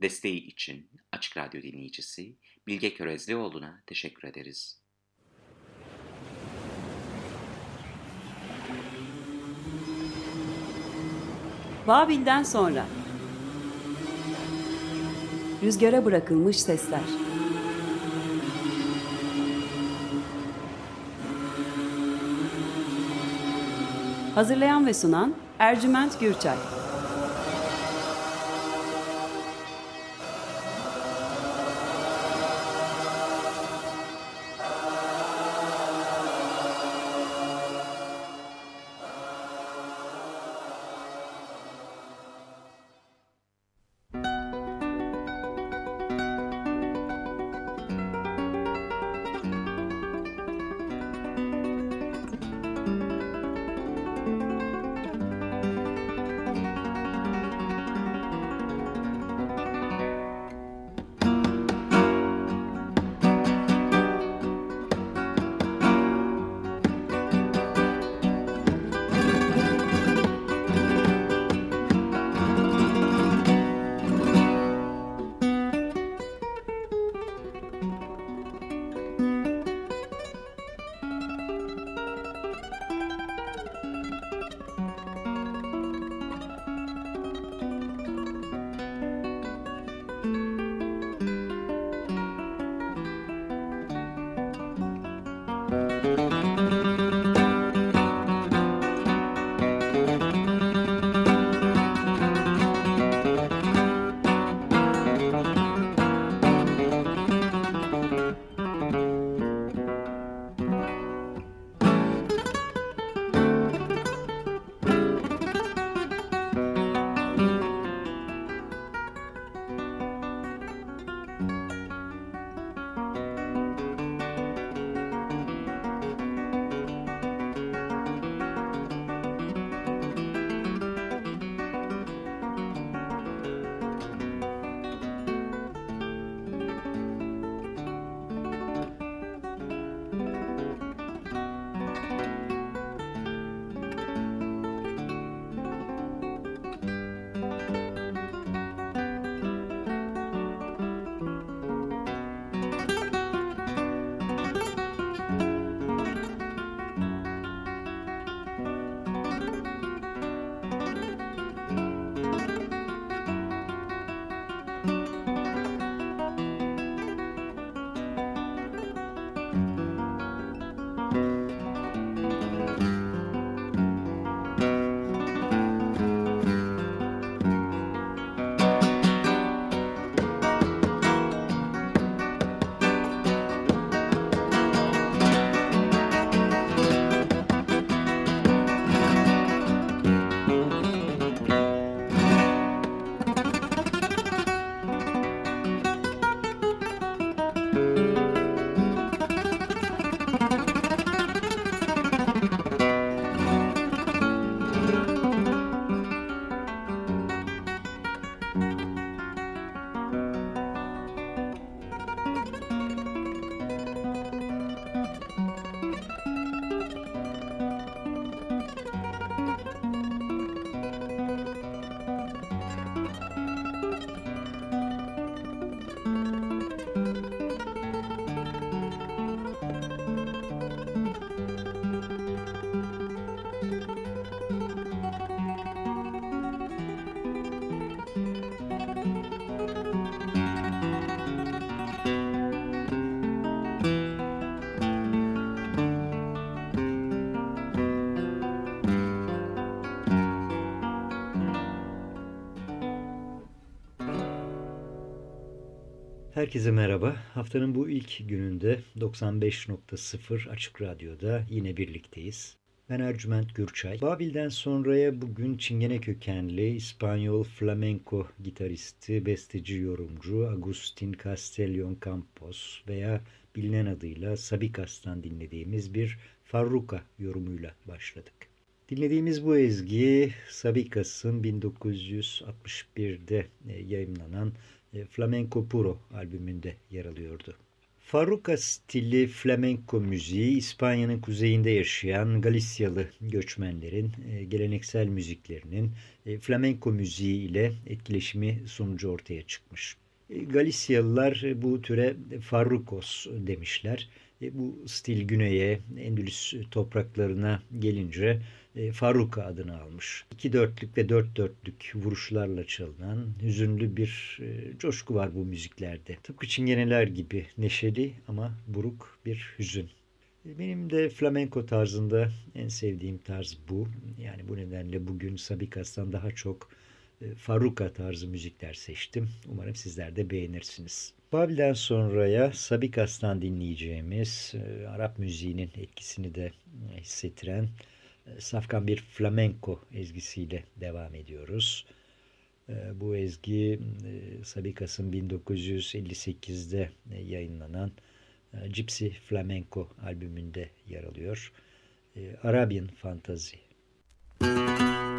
Desteği için Açık Radyo dinleyicisi Bilge Körezlioğlu'na teşekkür ederiz. Babil'den sonra. Rüzgara bırakılmış sesler. Hazırlayan ve sunan Ercüment Gürçay Herkese merhaba. Haftanın bu ilk gününde 95.0 Açık Radyo'da yine birlikteyiz. Ben Ercüment Gürçay. Babil'den sonraya bugün Çingene kökenli İspanyol flamenco gitaristi, besteci, yorumcu Agustin Castellón Campos veya bilinen adıyla Sabikas'tan dinlediğimiz bir Farruka yorumuyla başladık. Dinlediğimiz bu ezgi Sabikas'ın 1961'de yayınlanan e, Flamenco Puro albümünde yer alıyordu. Farruka stili flamenco müziği İspanya'nın kuzeyinde yaşayan Galisyalı göçmenlerin e, geleneksel müziklerinin e, flamenco müziği ile etkileşimi sonucu ortaya çıkmış. E, Galisyalılar bu türe farrukos demişler. Bu stil güneye, Endülüs topraklarına gelince e, Faruka adını almış. İki dörtlük ve dört dörtlük vuruşlarla çalınan hüzünlü bir e, coşku var bu müziklerde. Tıpkı çingeneler gibi neşeli ama buruk bir hüzün. E, benim de flamenko tarzında en sevdiğim tarz bu. Yani bu nedenle bugün Sabikas'tan daha çok Faruka tarzı müzikler seçtim. Umarım sizler de beğenirsiniz. Babil'den sonraya Sabikas'tan dinleyeceğimiz Arap müziğinin etkisini de hissettiren safkan bir flamenco ezgisiyle devam ediyoruz. Ee, bu ezgi e, Sabikas'ın 1958'de e, yayınlanan e, Gypsy Flamenco albümünde yer alıyor. Arabian Fantasy. Müzik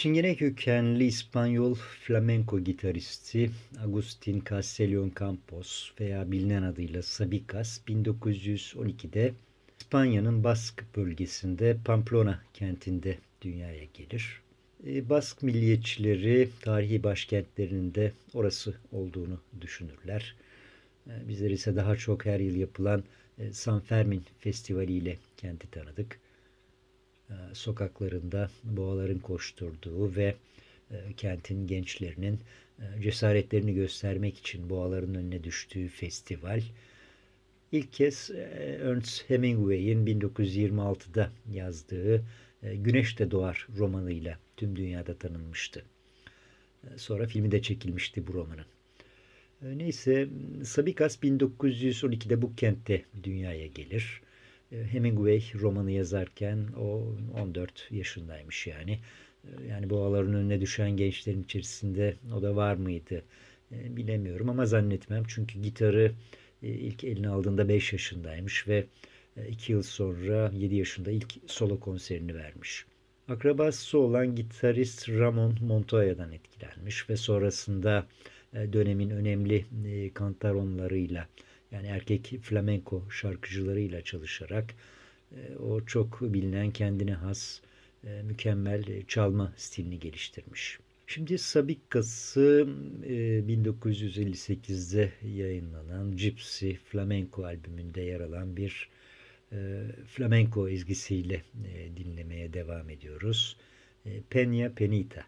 Çingene kökenli İspanyol flamenco gitaristi Agustin Castellón Campos veya bilinen adıyla Sabicas 1912'de İspanya'nın Bask bölgesinde Pamplona kentinde dünyaya gelir. E, Bask milliyetçileri tarihi başkentlerinin de orası olduğunu düşünürler. E, bizler ise daha çok her yıl yapılan e, San Fermin Festivali ile kenti tanıdık. E, sokaklarında boğaların koşturduğu ve e, kentin gençlerinin e, cesaretlerini göstermek için boğaların önüne düştüğü festival ilk kez Ernest Hemingway'in 1926'da yazdığı Güneş de Doğar romanıyla tüm dünyada tanınmıştı. Sonra filmi de çekilmişti bu romanın. Neyse Sabikas 1912'de bu kentte dünyaya gelir. E, Hemingway romanı yazarken o 14 yaşındaymış yani. E, yani boğaların önüne düşen gençlerin içerisinde o da var mıydı e, bilemiyorum ama zannetmem. Çünkü gitarı ilk eline aldığında 5 yaşındaymış ve 2 yıl sonra 7 yaşında ilk solo konserini vermiş. Akrabası olan gitarist Ramon Montoya'dan etkilenmiş ve sonrasında dönemin önemli kantaronlarıyla yani erkek flamenco şarkıcılarıyla çalışarak e, o çok bilinen kendine has mükemmel çalma stilini geliştirmiş. Şimdi Sabikası 1958'de yayınlanan Gypsy Flamenco albümünde yer alan bir flamenco ezgisiyle dinlemeye devam ediyoruz. Peña Penita.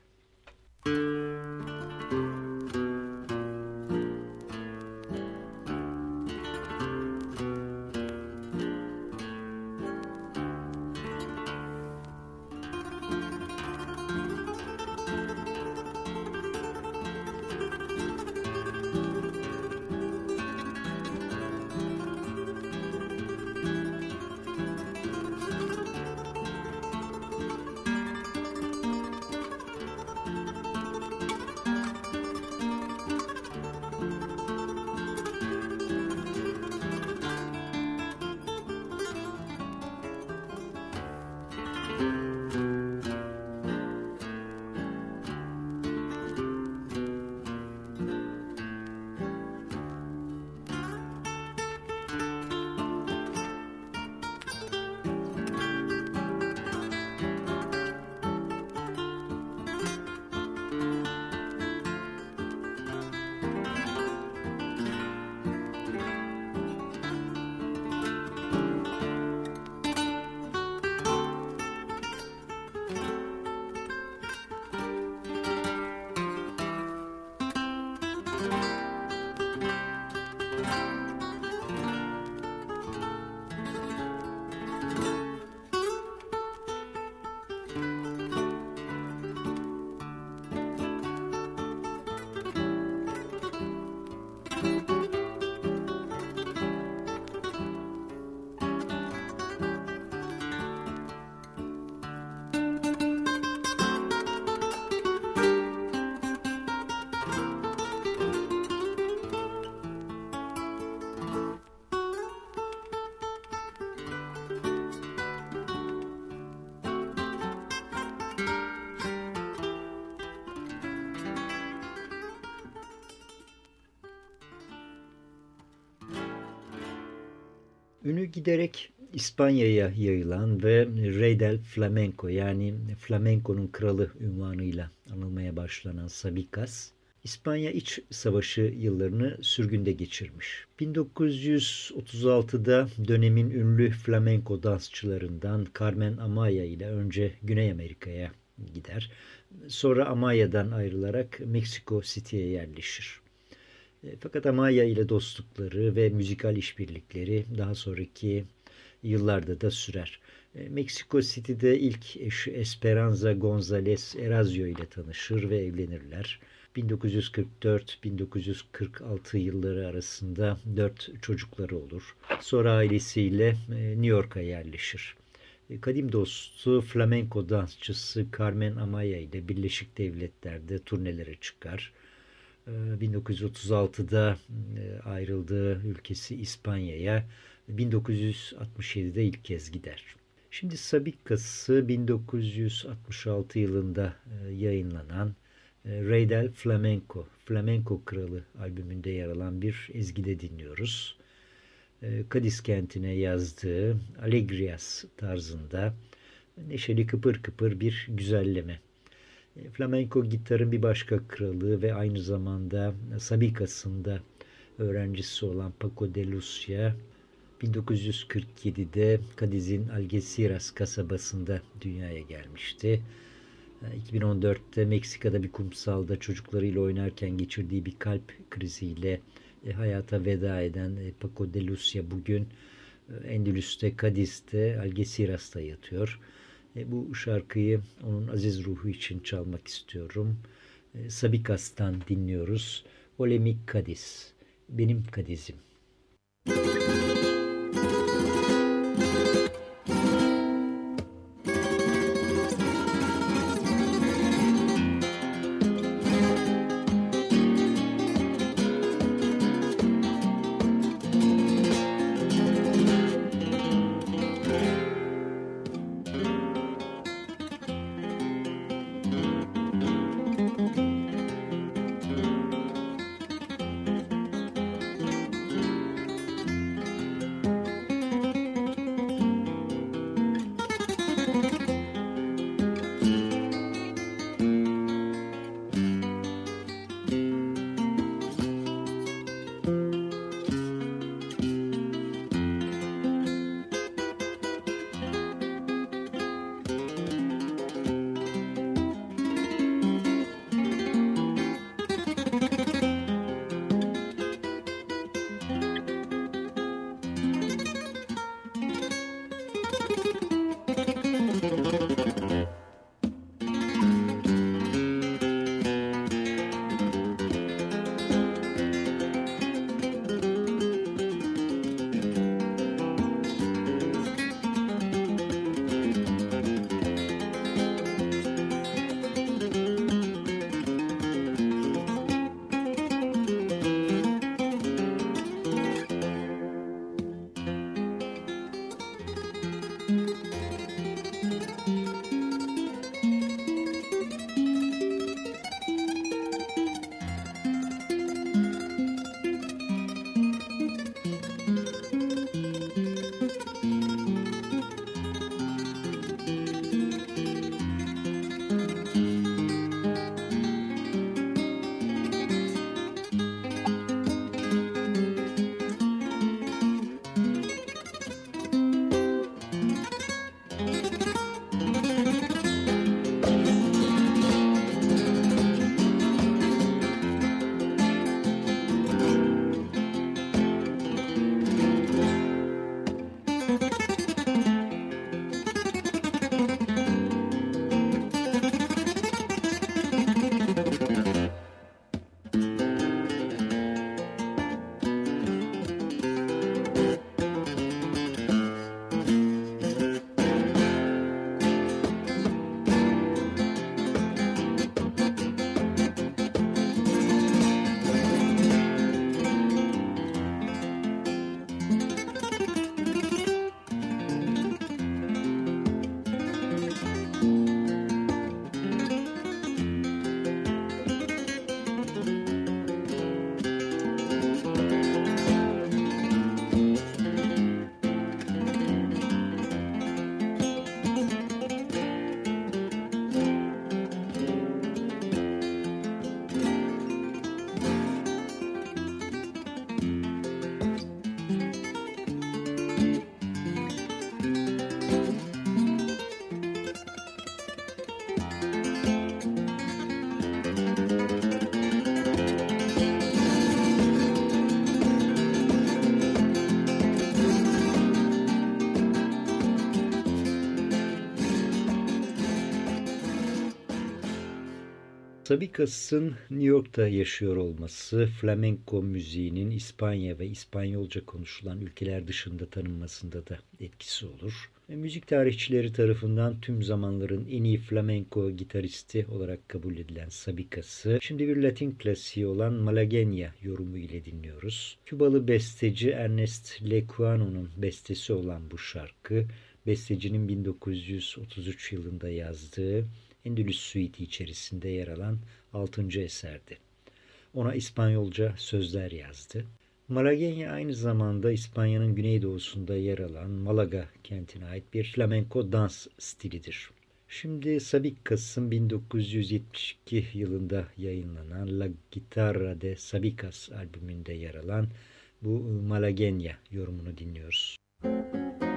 Müzik Ünü giderek İspanya'ya yayılan ve Rey del Flamenco yani Flamenco'nun kralı ünvanıyla anılmaya başlanan Sabicas, İspanya İç Savaşı yıllarını sürgünde geçirmiş. 1936'da dönemin ünlü flamenco dansçılarından Carmen Amaya ile önce Güney Amerika'ya gider. Sonra Amaya'dan ayrılarak Meksiko City'ye yerleşir. E, fakat Amaya ile dostlukları ve müzikal işbirlikleri daha sonraki yıllarda da sürer. E, Meksiko City'de ilk eşi Esperanza González Erazio ile tanışır ve evlenirler. 1944-1946 yılları arasında dört çocukları olur. Sonra ailesiyle e, New York'a yerleşir. Kadim dostu flamenco dansçısı Carmen Amaya ile Birleşik Devletler'de turnelere çıkar. 1936'da ee, e, ayrıldığı ülkesi İspanya'ya 1967'de ilk kez gider. Şimdi Sabikası 1966 yılında e, yayınlanan e, Reydel Flamenco, Flamenco Kralı albümünde yer alan bir ezgide dinliyoruz. Cadiz kentine yazdığı Alegrias tarzında neşeli kıpır kıpır bir güzelleme. E, flamenco gitarın bir başka kralı ve aynı zamanda Sabikas'ında öğrencisi olan Paco de Lucia 1947'de Cadiz'in Algeciras kasabasında dünyaya gelmişti. 2014'te e, Meksika'da bir kumsalda çocuklarıyla oynarken geçirdiği bir kalp kriziyle e, hayata veda eden Paco de Lucia bugün Endülüs'te, Cadiz'te, Algeciras'ta yatıyor. E, bu şarkıyı onun aziz ruhu için çalmak istiyorum. E, Sabikas'tan dinliyoruz. Olemik Kadis. Benim Kadizim. Müzik Sabikas'ın New York'ta yaşıyor olması, flamenco müziğinin İspanya ve İspanyolca konuşulan ülkeler dışında tanınmasında da etkisi olur. Ve müzik tarihçileri tarafından tüm zamanların en iyi flamenco gitaristi olarak kabul edilen Sabikas'ı şimdi bir Latin klasiği olan Malagueña yorumu ile dinliyoruz. Kübalı besteci Ernest Lecuano'nun bestesi olan bu şarkı, bestecinin 1933 yılında yazdığı Endülüs Suite içerisinde yer alan 6. eserdi. Ona İspanyolca sözler yazdı. Malagueña aynı zamanda İspanya'nın güneydoğusunda yer alan Malaga kentine ait bir flamenco dans stilidir. Şimdi Sabik Kasım 1972 yılında yayınlanan La Guitarra de Sabicas albümünde yer alan bu Malagueña yorumunu dinliyoruz. Música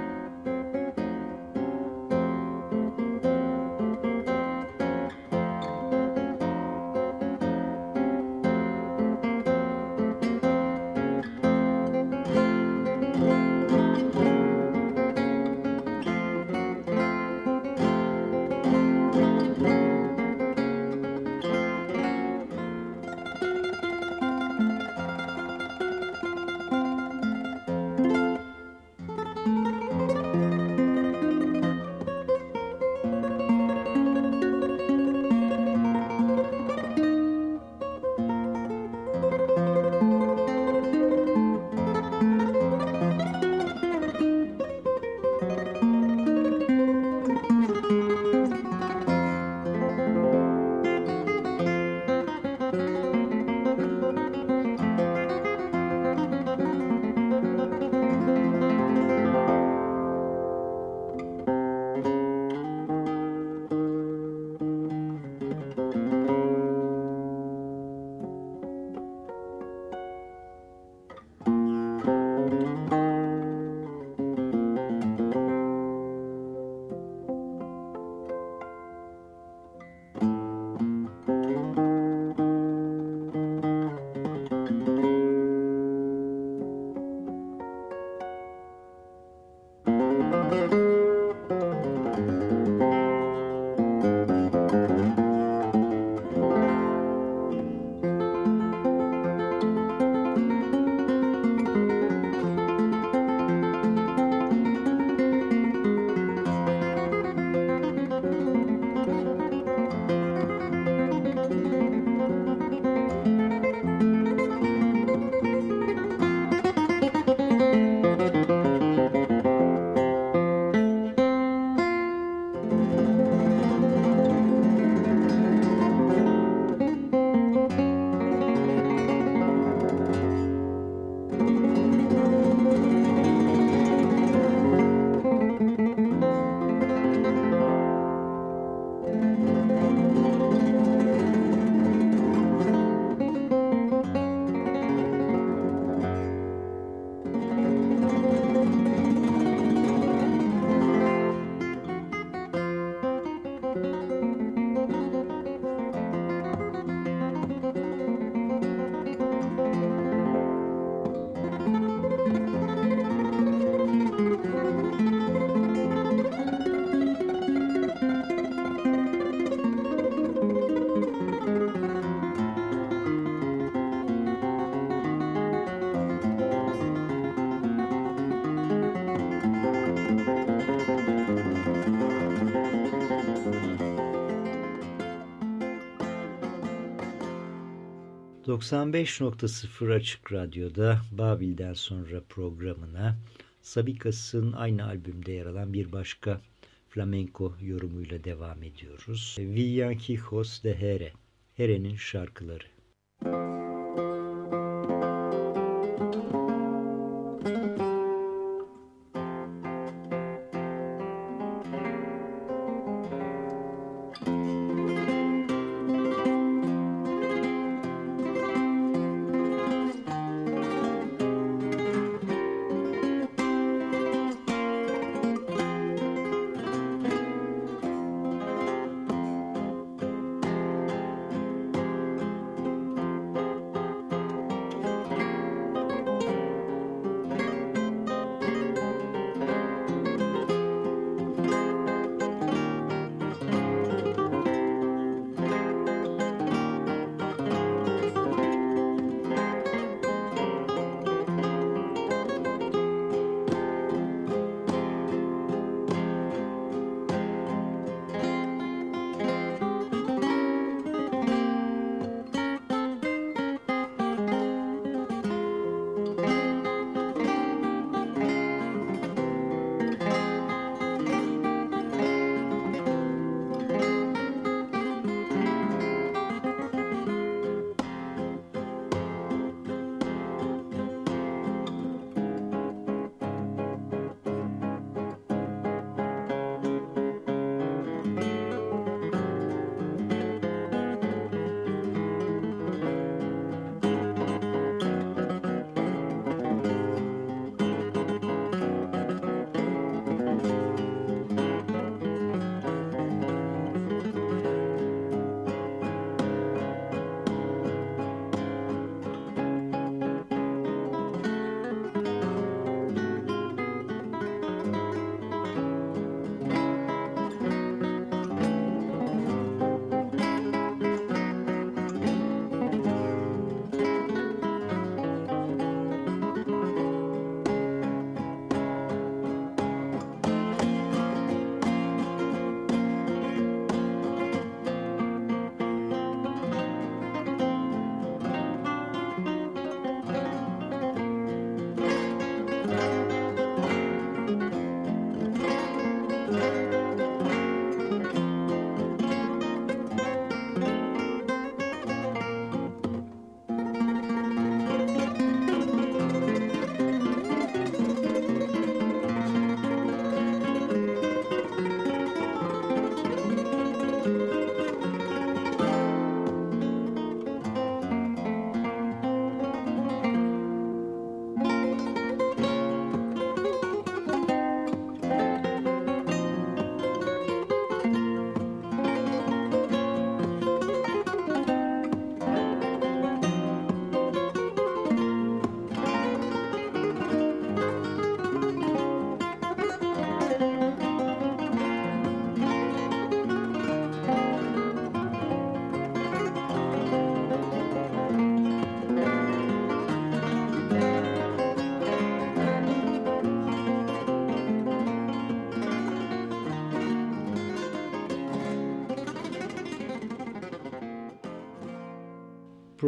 95.0 Açık Radyo'da Babil'den sonra programına Sabikas'ın aynı albümde yer alan bir başka flamenco yorumuyla devam ediyoruz. Villancicos de Here, Here'nin şarkıları.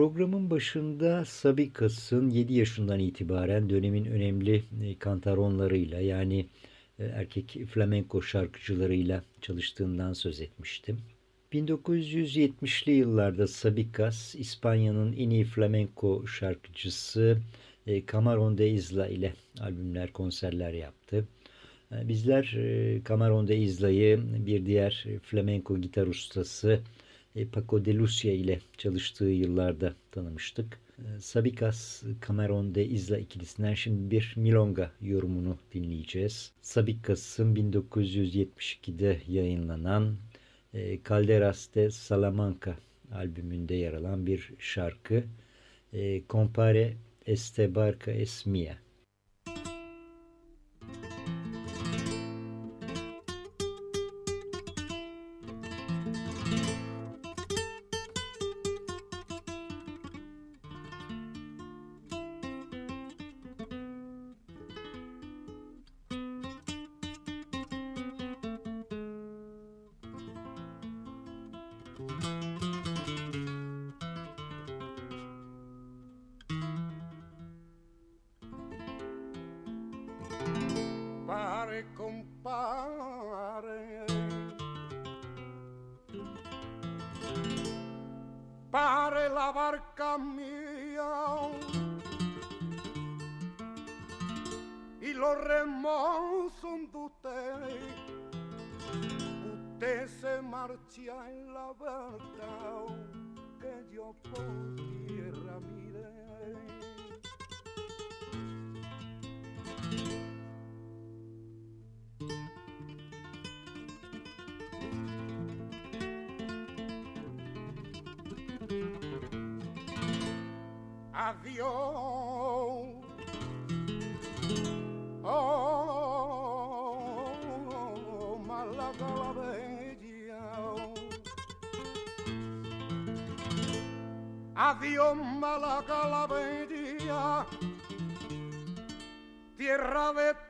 Programın başında Sabikas'ın 7 yaşından itibaren dönemin önemli e, kantaronlarıyla yani e, erkek flamenko şarkıcılarıyla çalıştığından söz etmiştim. 1970'li yıllarda Sabikas, İspanya'nın en iyi flamenko şarkıcısı e, Camarón de Isla ile albümler, konserler yaptı. Bizler Camarón de Isla'yı bir diğer flamenko gitar ustası Paco de Lucia ile çalıştığı yıllarda tanımıştık. E, Sabikas Cameron de Isla ikilisinden şimdi bir milonga yorumunu dinleyeceğiz. Sabikas'ın 1972'de yayınlanan e, Calderas de Salamanca albümünde yer alan bir şarkı. Compare este barca es mía.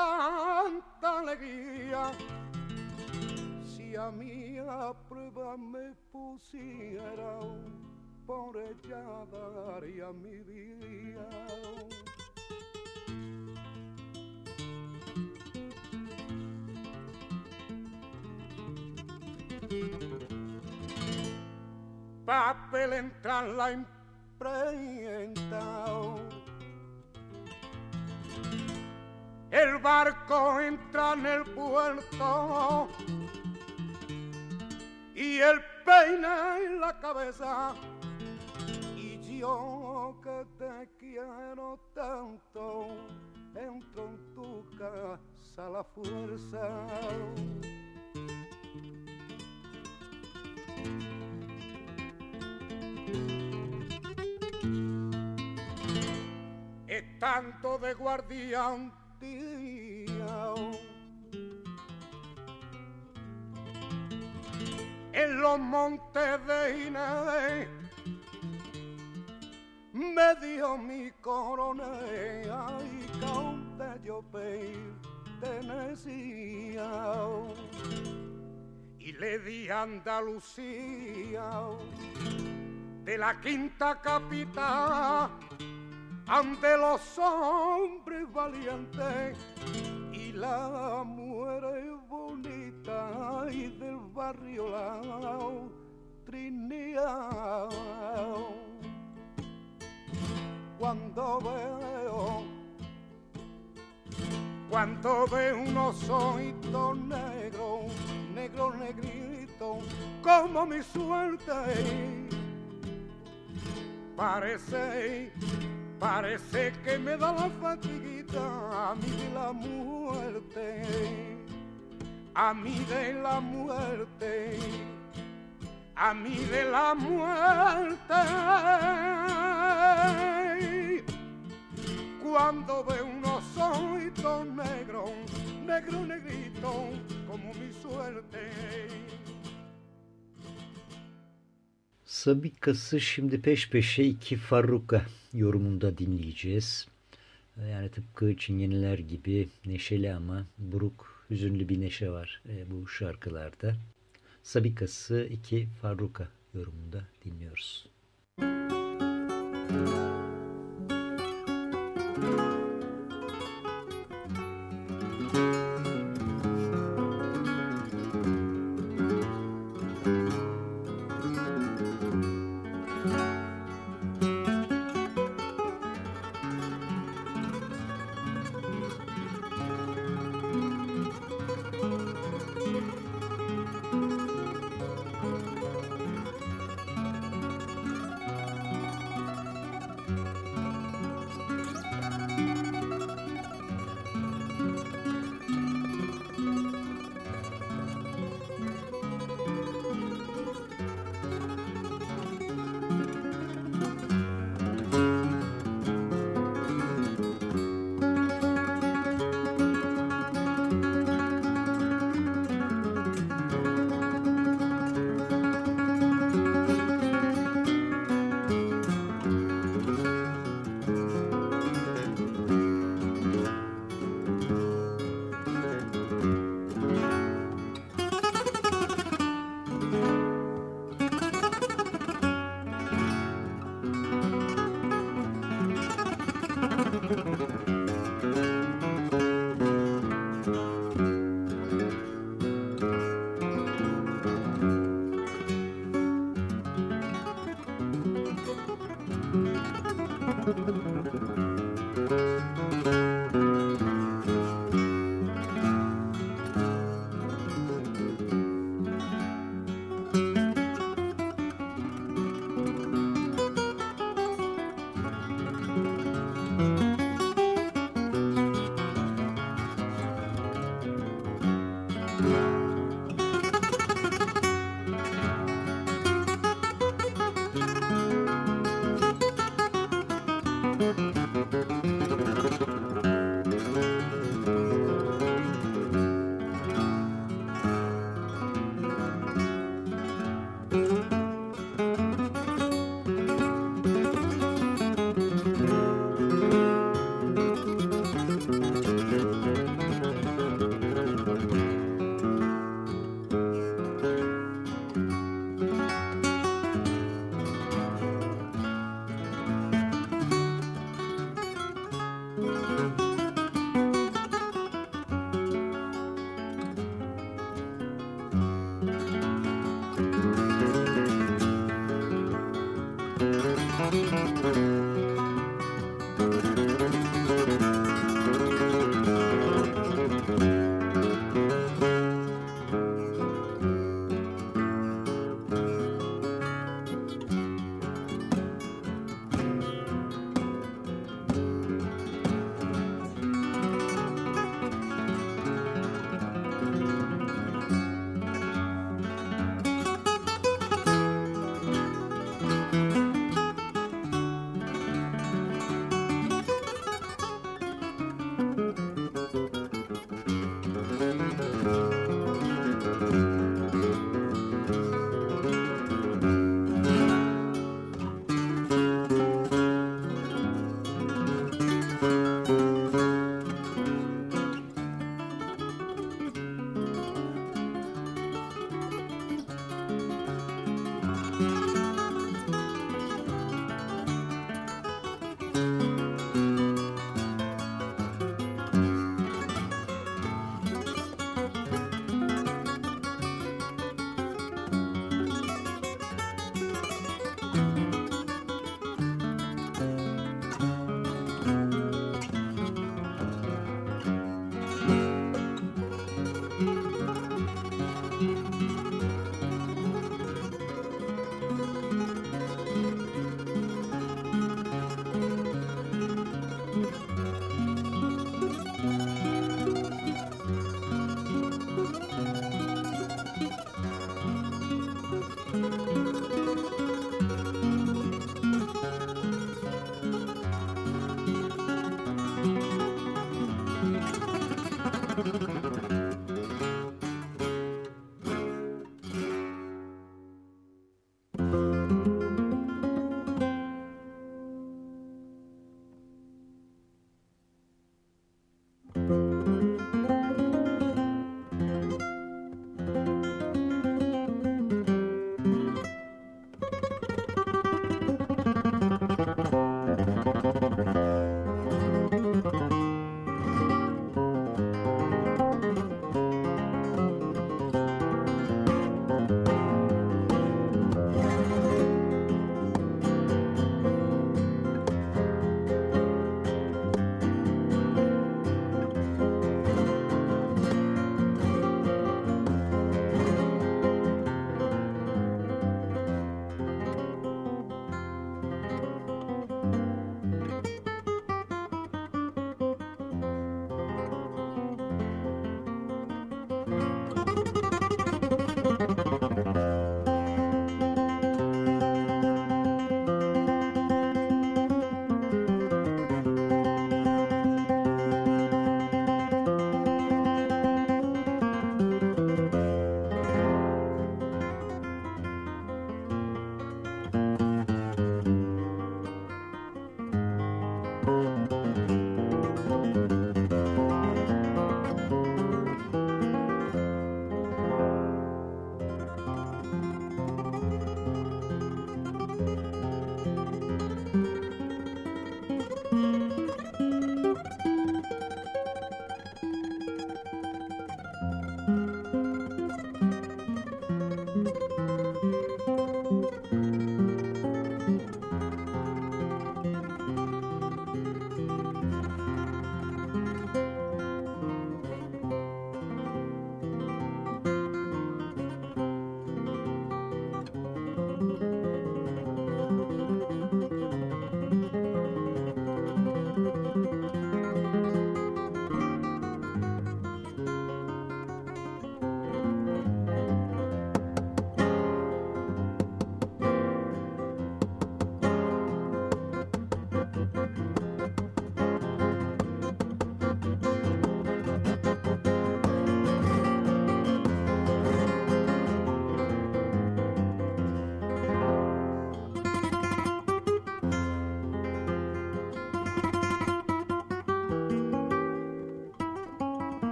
Tanta alegría. Si a mí a prueba me pusiera por ella daría mi vida. Papel entra en la imprenta. El barco entra en el puerto y el peina en la cabeza. Y yo que te quiero tanto entro en tu casa la fuerza. Estando de guardián en los montes de Inés me dio mi coronel y caunte yo pertenecía. Y le di Andalucía de la quinta capital ante los hombres valientes y la mujer bonita y del barrio la Trinidad. Cuando veo, cuando veo unos ojitos negros, negro, negrito, como mi suerte, parece Parece que me da la fatiguita a mí de la muerte, a mí de la muerte, a mí de la muerte. Cuando veo unos ojitos negros, negro, negrito, como mi suerte. Sabikası şimdi peş peşe iki Farruka yorumunda dinleyeceğiz. Yani tıpkı Çingeniler gibi neşeli ama buruk, hüzünlü bir neşe var e, bu şarkılarda. Sabikası iki Farruka yorumunda dinliyoruz. Müzik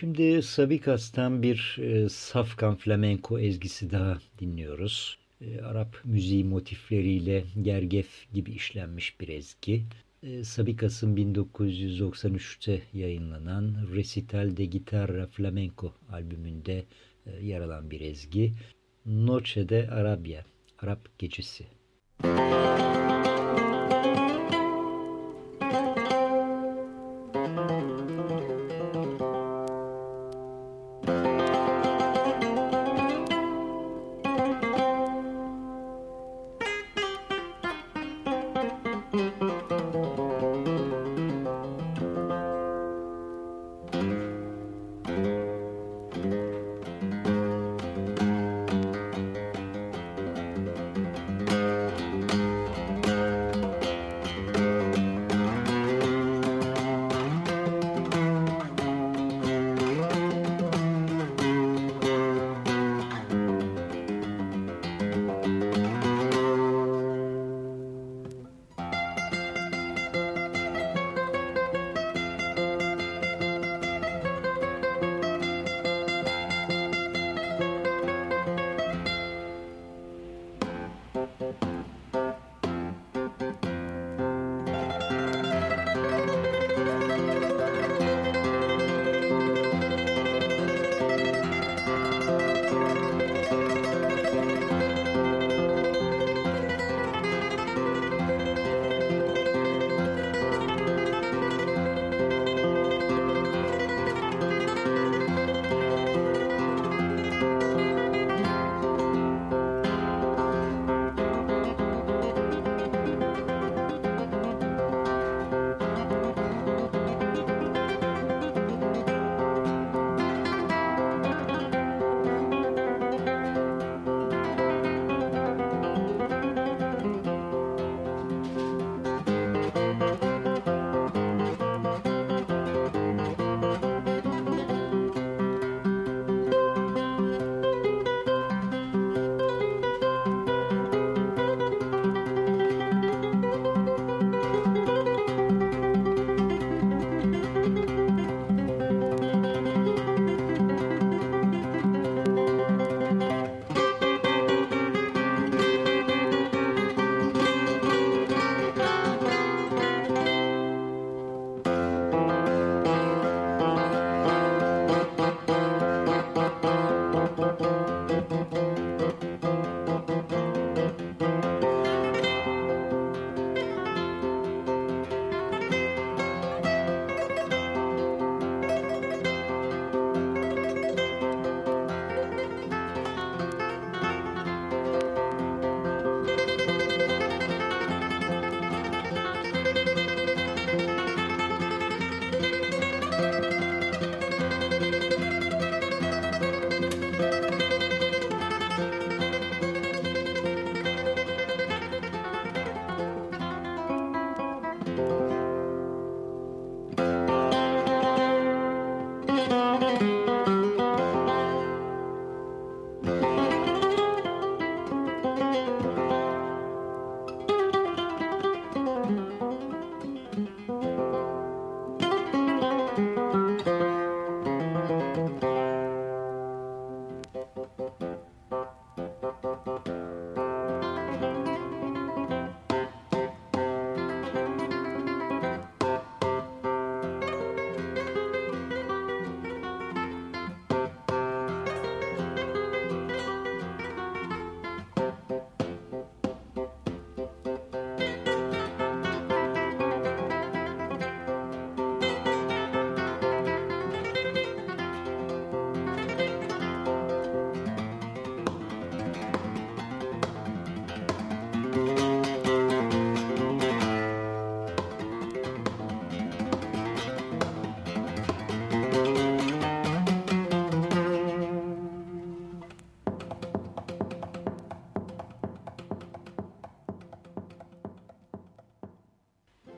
Şimdi Sabikas'tan bir e, Safkan flamenco ezgisi daha dinliyoruz. E, Arap müziği motifleriyle gergef gibi işlenmiş bir ezgi. E, Sabikas'ın 1993'te yayınlanan Recital de Guitarra Flamenco albümünde e, yer alan bir ezgi. Noche de Arabia, Arap Gecesi. Müzik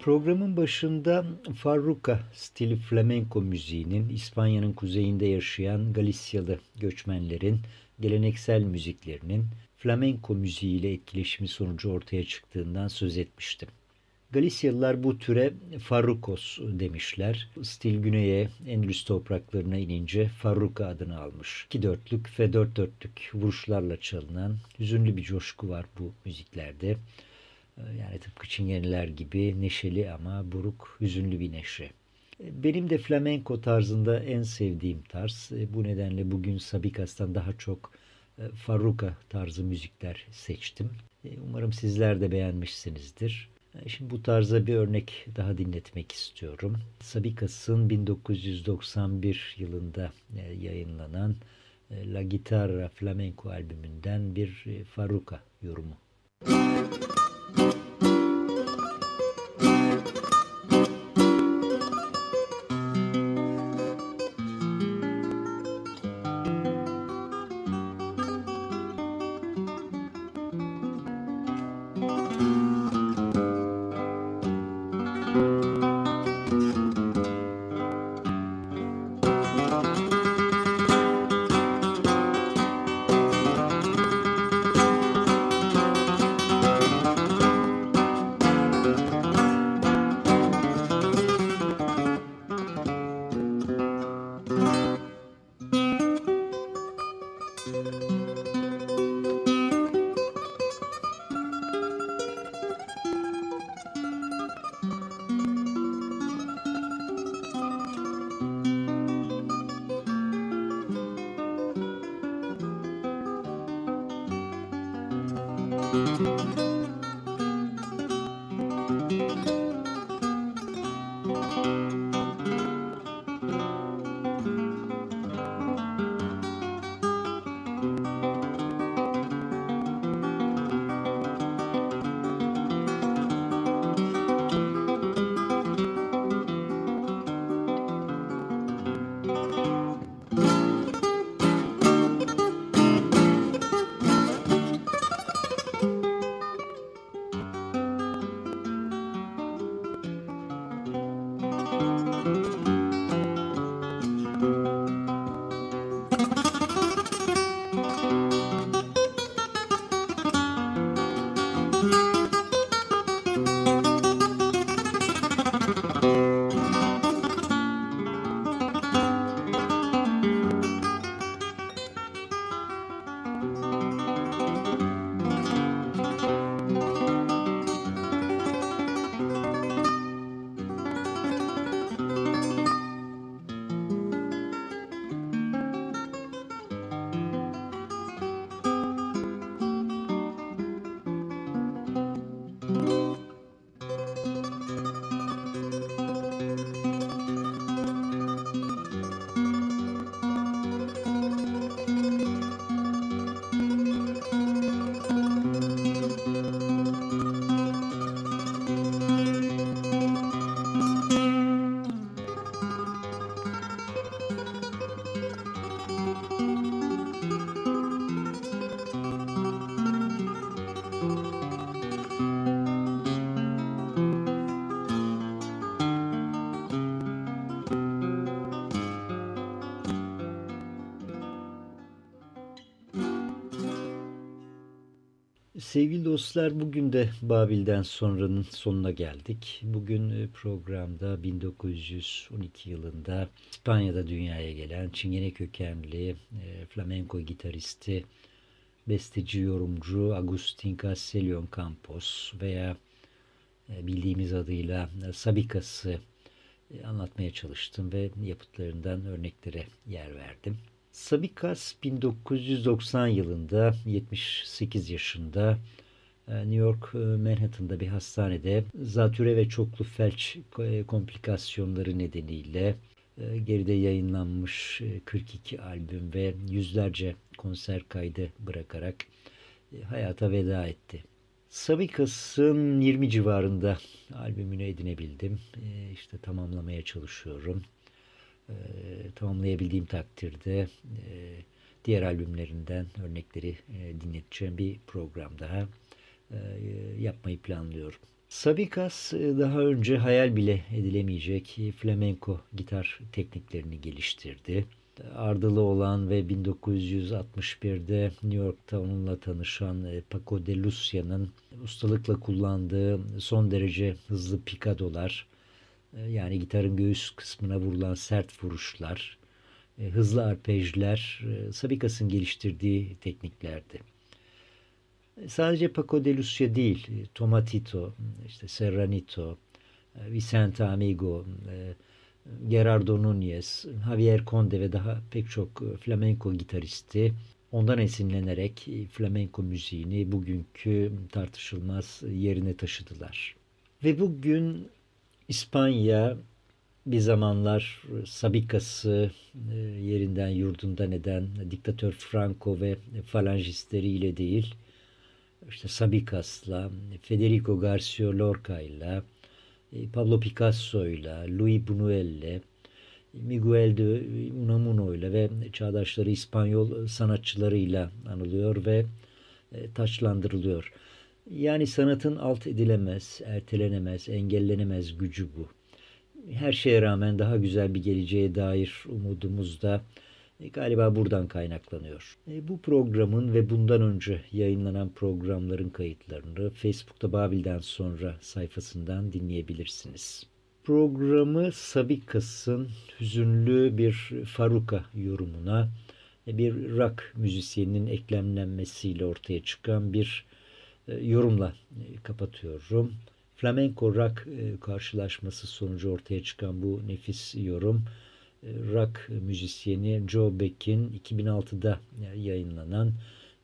Programın başında Farruka stili flamenco müziğinin İspanya'nın kuzeyinde yaşayan Galisyalı göçmenlerin geleneksel müziklerinin flamenco müziğiyle etkileşimi sonucu ortaya çıktığından söz etmiştim. Galisyalılar bu türe farrukos demişler. Stil güneye Endülüs topraklarına inince farruka adını almış. İki dörtlük ve dört dörtlük vuruşlarla çalınan hüzünlü bir coşku var bu müziklerde. Yani tıpkı çingeneler gibi neşeli ama buruk, hüzünlü bir neşe. Benim de flamenco tarzında en sevdiğim tarz. Bu nedenle bugün Sabikas'tan daha çok e, Farruka tarzı müzikler seçtim. E, umarım sizler de beğenmişsinizdir. E, şimdi bu tarza bir örnek daha dinletmek istiyorum. Sabikas'ın 1991 yılında yayınlanan La Guitarra Flamenco albümünden bir Farruka yorumu. Müzik Sevgili dostlar bugün de Babil'den sonranın sonuna geldik. Bugün e, programda 1912 yılında İspanya'da dünyaya gelen Çingene kökenli e, flamenco gitaristi, besteci, yorumcu Agustin Castellón Campos veya e, bildiğimiz adıyla Sabikas'ı anlatmaya çalıştım ve yapıtlarından örneklere yer verdim. Sabikas 1990 yılında 78 yaşında e, New York e, Manhattan'da bir hastanede zatüre ve çoklu felç e, komplikasyonları nedeniyle geride yayınlanmış 42 albüm ve yüzlerce konser kaydı bırakarak hayata veda etti. Sabikas'ın 20 civarında albümünü edinebildim. İşte tamamlamaya çalışıyorum e, tamamlayabildiğim takdirde e, diğer albümlerinden örnekleri e, dinleteceğim bir program daha e, yapmayı planlıyorum. Sabikas daha önce hayal bile edilemeyecek flamenco gitar tekniklerini geliştirdi. Ardılı olan ve 1961'de New York'ta onunla tanışan Paco de Lucia'nın ustalıkla kullandığı son derece hızlı pikadolar, yani gitarın göğüs kısmına vurulan sert vuruşlar, hızlı arpejler Sabikas'ın geliştirdiği tekniklerdi. Sadece Paco de Lucia değil, Tomatito, işte Serranito, Vicente Amigo, e, Gerardo Núñez, Javier Conde ve daha pek çok flamenco gitaristi ondan esinlenerek flamenco müziğini bugünkü tartışılmaz yerine taşıdılar. Ve bugün İspanya bir zamanlar sabikası e, yerinden yurdundan eden diktatör Franco ve falangistleriyle değil, işte Sabikas'la, Federico Garcia Lorca'yla, e, Pablo Picasso'yla, Louis Buñuel'le, Miguel de Unamuno'yla ve çağdaşları İspanyol sanatçılarıyla anılıyor ve e, taçlandırılıyor. Yani sanatın alt edilemez, ertelenemez, engellenemez gücü bu. Her şeye rağmen daha güzel bir geleceğe dair umudumuz da e, galiba buradan kaynaklanıyor. E, bu programın ve bundan önce yayınlanan programların kayıtlarını Facebook'ta Babil'den sonra sayfasından dinleyebilirsiniz. Programı Sabikas'ın hüzünlü bir Faruka yorumuna e, bir rock müzisyeninin eklemlenmesiyle ortaya çıkan bir yorumla kapatıyorum. Flamenco rock karşılaşması sonucu ortaya çıkan bu nefis yorum rock müzisyeni Joe Beck'in 2006'da yayınlanan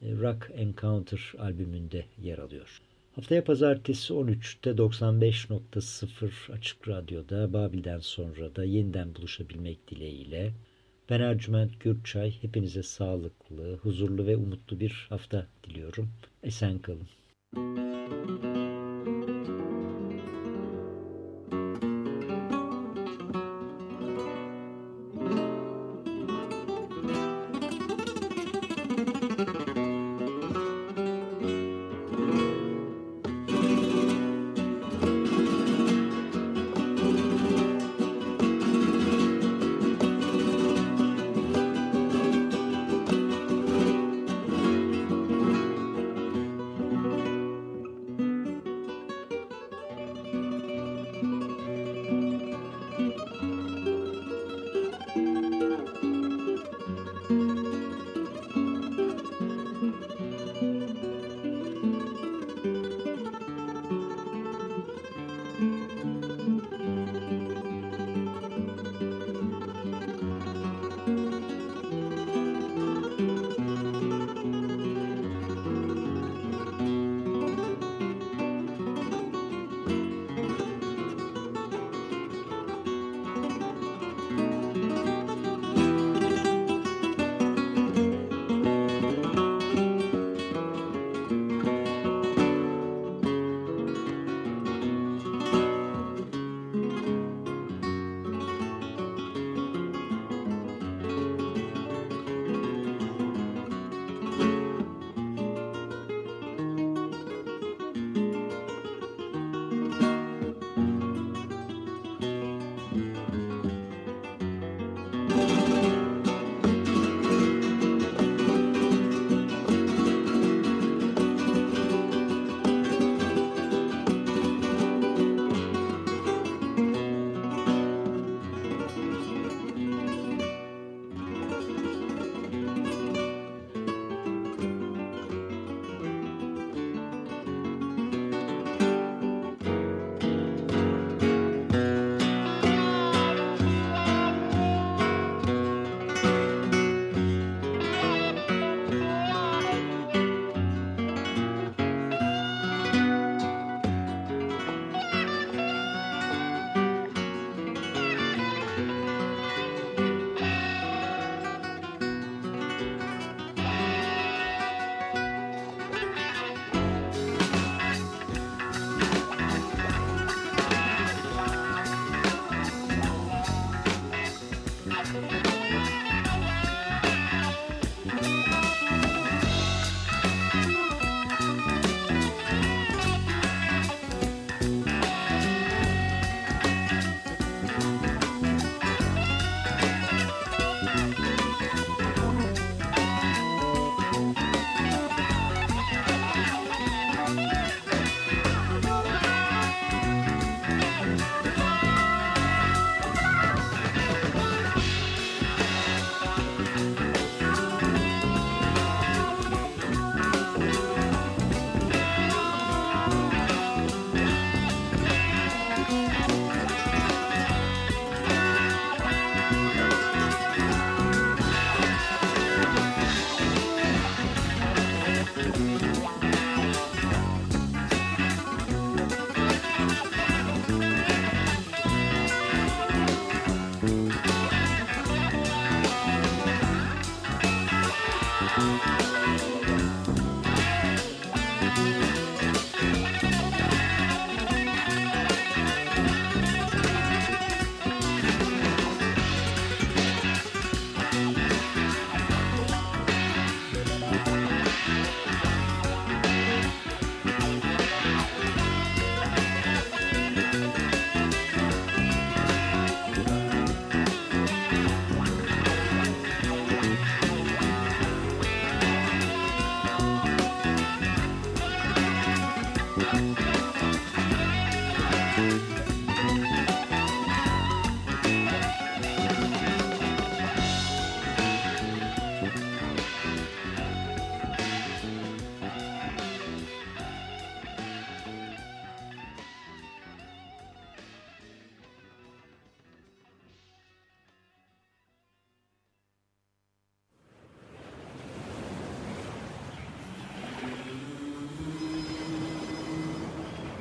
e, Rock Encounter albümünde yer alıyor. Haftaya pazartesi 13'te 95.0 Açık Radyo'da Babil'den sonra da yeniden buluşabilmek dileğiyle ben Ercüment Gürçay. Hepinize sağlıklı, huzurlu ve umutlu bir hafta diliyorum. Esen kalın. Música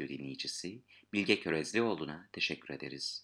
Radyo dinleyicisi Bilge Körezlioğlu'na teşekkür ederiz.